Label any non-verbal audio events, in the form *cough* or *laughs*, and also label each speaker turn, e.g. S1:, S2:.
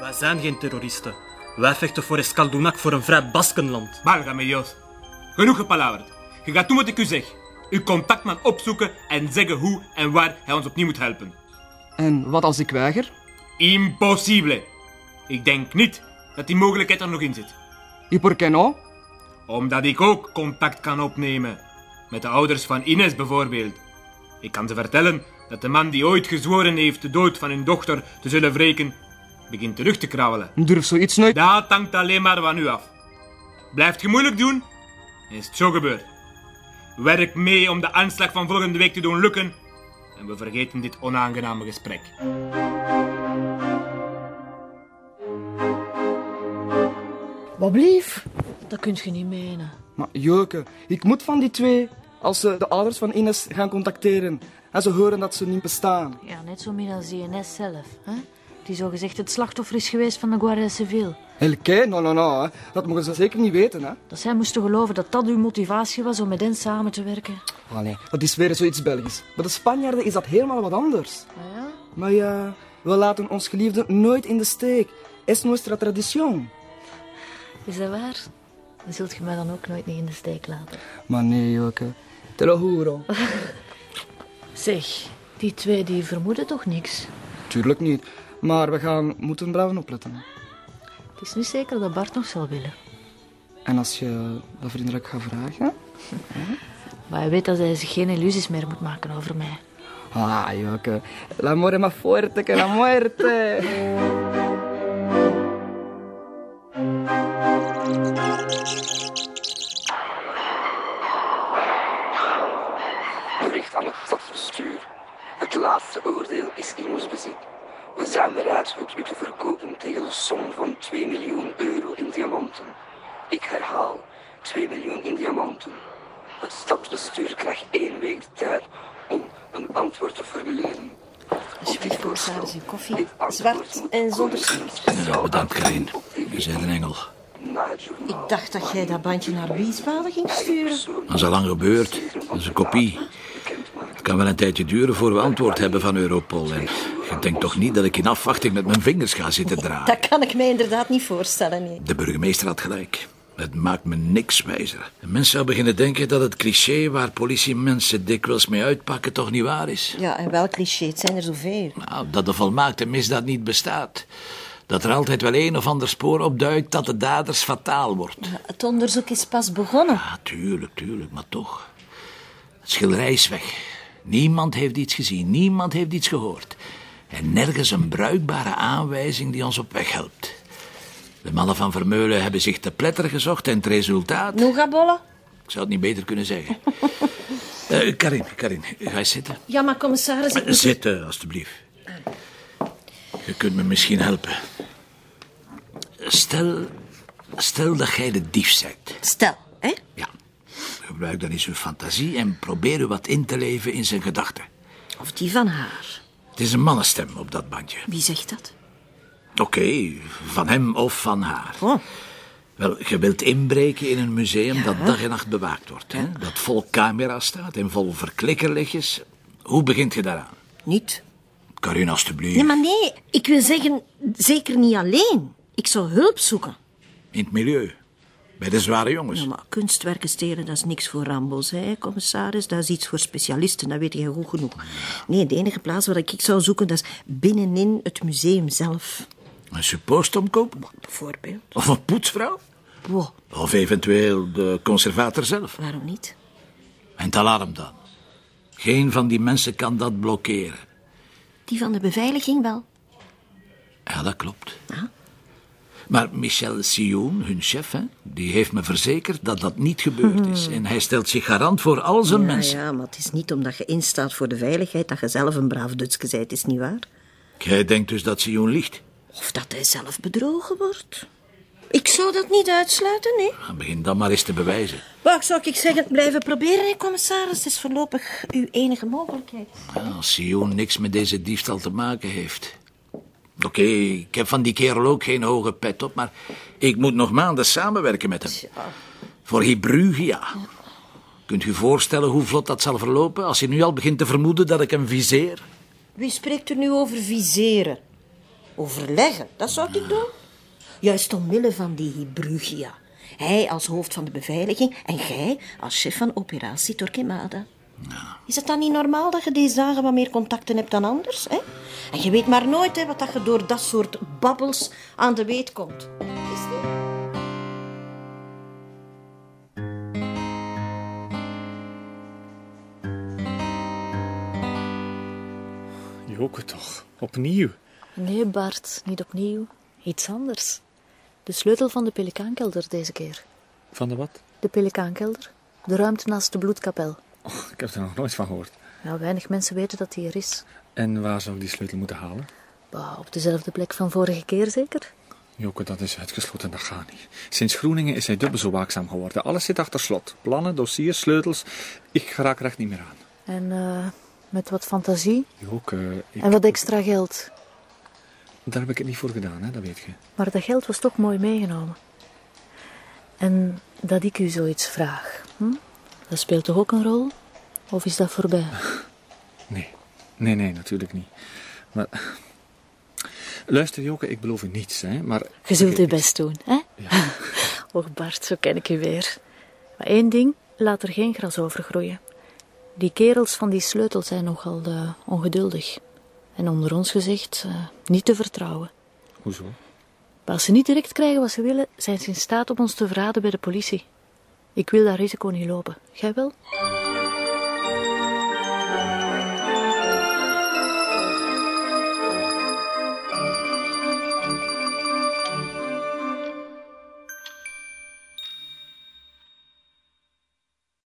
S1: Wij zijn geen terroristen. Wij vechten voor Escaldunac voor een vrij Baskenland.
S2: Válgame Dios. Genoeg gepalaverd. Je gaat doen wat ik u zeg. Uw contactman opzoeken en zeggen hoe en waar hij ons opnieuw moet helpen.
S3: En wat als ik weiger?
S2: Impossible. Ik denk niet dat die mogelijkheid er nog in zit.
S3: Y por qué no?
S2: Omdat ik ook contact kan opnemen. Met de ouders van Ines bijvoorbeeld. Ik kan ze vertellen dat de man die ooit gezworen heeft de dood van hun dochter te zullen wreken, begint terug te krabbelen.
S3: Durf zoiets nooit...
S2: Dat hangt alleen maar van u af. Blijft je moeilijk doen, is het zo gebeurd. Werk mee om de aanslag van volgende week te doen lukken en we vergeten dit onaangename gesprek.
S4: Wat blief? Dat kunt je niet menen.
S3: Maar Joke, ik moet van die twee. Als ze de ouders van Ines gaan contacteren en ze horen dat ze niet bestaan.
S4: Ja, net zo min als die NS zelf. Hè? Die zogezegd het slachtoffer is geweest van de Guardia Civil.
S3: Elke? No, no, no. hè. Dat mogen ze zeker niet weten, hè.
S4: Dat zij moesten geloven dat dat uw motivatie was om met hen samen te werken.
S3: Allee, dat is weer zoiets Belgisch. Bij de Spanjaarden is dat helemaal wat anders.
S4: Ah ja?
S3: Maar ja, we laten ons geliefde nooit in de steek. Es nuestra tradición.
S4: Is dat waar? Dan zult je mij dan ook nooit niet in de steek laten.
S3: Maar nee, Joke. Te lo juro. *laughs*
S4: Zeg, die twee die vermoeden toch niks?
S3: Tuurlijk niet. Maar we gaan moeten blijven opletten.
S4: Het is niet zeker dat Bart nog zal willen.
S3: En als je dat vriendelijk gaat vragen... *laughs*
S4: Maar hij weet dat hij zich geen illusies meer moet maken over mij.
S3: Ah, Joke. L'amore más fuerte que la muerte.
S5: Bericht aan het stadsbestuur. Het laatste oordeel is in ons bezit. We zijn bereid het u te verkopen tegen een som van 2 miljoen euro in diamanten. Ik herhaal, 2 miljoen in diamanten. Het stadsbestuur krijgt één week de tijd om een antwoord te formuleren.
S6: Alsjeblieft, commissaris, uw koffie. Zwart en zonder suiker.
S7: Ja, bedankt, Karin. Je bent een engel.
S6: Ik dacht dat jij dat bandje naar Wiesbaden ging sturen.
S7: Dat is al lang gebeurd. Dat is een kopie. Het kan wel een tijdje duren voor we antwoord hebben van Europol. En je denkt toch niet dat ik in afwachting met mijn vingers ga zitten draaien?
S6: Dat kan ik mij inderdaad niet voorstellen, nee.
S7: De burgemeester had gelijk. Het maakt me niks wijzer. Een mens zou beginnen denken dat het cliché waar politiemensen dikwijls mee uitpakken toch niet waar is.
S6: Ja, en wel cliché, het zijn er zoveel.
S7: Nou, dat de volmaakte misdaad niet bestaat. Dat er altijd wel een of ander spoor opduikt dat de daders fataal wordt.
S6: Het onderzoek is pas begonnen.
S7: Ja, tuurlijk, tuurlijk, maar toch. Het schilderij is weg. Niemand heeft iets gezien, niemand heeft iets gehoord. En nergens een bruikbare aanwijzing die ons op weg helpt. De mannen van Vermeulen hebben zich te pletter gezocht en het resultaat...
S6: Nougatbollen?
S7: Ik zou het niet beter kunnen zeggen. *laughs* Eh, Karin, Karin, ga eens zitten.
S6: Ja, maar commissaris, ik moet...
S7: Zitten, alstublieft. Je kunt me misschien helpen. Stel, stel dat jij de dief bent.
S6: Stel, hè?
S7: Ja. Gebruik dan eens uw fantasie en probeer u wat in te leven in zijn gedachten.
S6: Of die van haar.
S7: Het is een mannenstem op dat bandje.
S6: Wie zegt dat?
S7: Oké, van hem of van haar.
S6: Oh,
S7: Wel, je wilt inbreken in een museum dat dag en nacht bewaakt wordt. Hè? Dat vol camera's staat en vol verklikkerlichtjes. Hoe begint je daaraan?
S6: niet.
S7: Karin, alstublieft.
S6: Nee, maar nee, ik wil zeggen, zeker niet alleen. Ik zou hulp zoeken.
S7: In het milieu. Bij de zware jongens.
S6: Ja, maar kunstwerken stelen, dat is niks voor Rambo's, hè, commissaris. Dat is iets voor specialisten, dat weet je goed genoeg. Nee, de enige plaats waar ik zou zoeken, dat is binnenin het museum zelf.
S7: Een suppost omkopen?
S6: Bijvoorbeeld.
S7: Of een poetsvrouw?
S6: Wow,
S7: Of eventueel de conservator zelf.
S6: waarom niet?
S7: En het alarm dan. Geen van die mensen kan dat blokkeren.
S6: Die van de beveiliging wel.
S7: Ja, dat klopt.
S6: Ah.
S7: Maar Michel Sion, hun chef, hè, die heeft me verzekerd dat dat niet gebeurd is. En hij stelt zich garant voor al zijn
S6: Ja,
S7: mensen.
S6: ja, maar het is niet omdat je instaat voor de veiligheid dat je zelf een braaf Dutske bent, is niet waar?
S7: Jij denkt dus dat Sion liegt?
S6: Of dat hij zelf bedrogen wordt. Ik zou dat niet uitsluiten, nee.
S7: Dan begin dan maar eens te bewijzen.
S6: Wat zou ik zeggen? Blijven proberen, hè, commissaris. Het is voorlopig uw enige mogelijkheid.
S7: Ja, als Sion niks met deze diefstal te maken heeft. Oké, ik heb van die kerel ook geen hoge pet op, maar ik moet nog maanden samenwerken met hem. Voor Hebrugia. Kunt u voorstellen hoe vlot dat zal verlopen als je nu al begint te vermoeden dat ik hem viseer?
S6: Wie spreekt er nu over viseren? Overleggen, dat zou ik doen. Juist omwille van die Brugia. Hij als hoofd van de beveiliging en jij als chef van operatie Torquemada. Is het dan niet normaal dat je deze dagen wat meer contacten hebt dan anders? Hè? En je weet maar nooit hè, wat dat je door dat soort babbels aan de weet komt. Is het niet?
S1: Joke toch, opnieuw.
S4: Nee, Bart, niet opnieuw. Iets anders. De sleutel van de pelikaankelder deze keer.
S1: Van de wat?
S4: De pelikaankelder. De ruimte naast de bloedkapel.
S1: Oh, ik heb er nog nooit van gehoord.
S4: Ja, weinig mensen weten dat die er is.
S1: En waar zou ik die sleutel moeten halen?
S4: Bah, op dezelfde plek van vorige keer zeker?
S1: Joke, dat is uitgesloten, dat gaat niet. Sinds Groeningen is hij dubbel zo waakzaam geworden. Alles zit achter slot. Plannen, dossiers, sleutels. Ik raak er echt niet meer aan.
S4: En eh, met wat fantasie
S1: Joke, ik...
S4: en wat extra geld.
S1: daar heb ik het niet voor gedaan, hè? dat weet je.
S4: Maar dat geld was toch mooi meegenomen. En dat ik u zoiets vraag, hm? Dat speelt toch ook een rol? Of is dat voorbij? *laughs*
S1: Nee, nee, nee, natuurlijk niet. Maar... Luister, Joke, ik beloof u niets, hè, maar...
S4: Je zult uw best doen, hè?
S1: Ja. *laughs*
S4: Och Bart, zo ken ik u weer. Maar één ding, laat er geen gras over groeien. Die kerels van die sleutel zijn nogal eh, ongeduldig. En onder ons gezegd, eh, niet te vertrouwen.
S1: Hoezo?
S4: Maar als ze niet direct krijgen wat ze willen, zijn ze in staat om ons te verraden bij de politie. Ik wil dat risico niet lopen. Jij wel?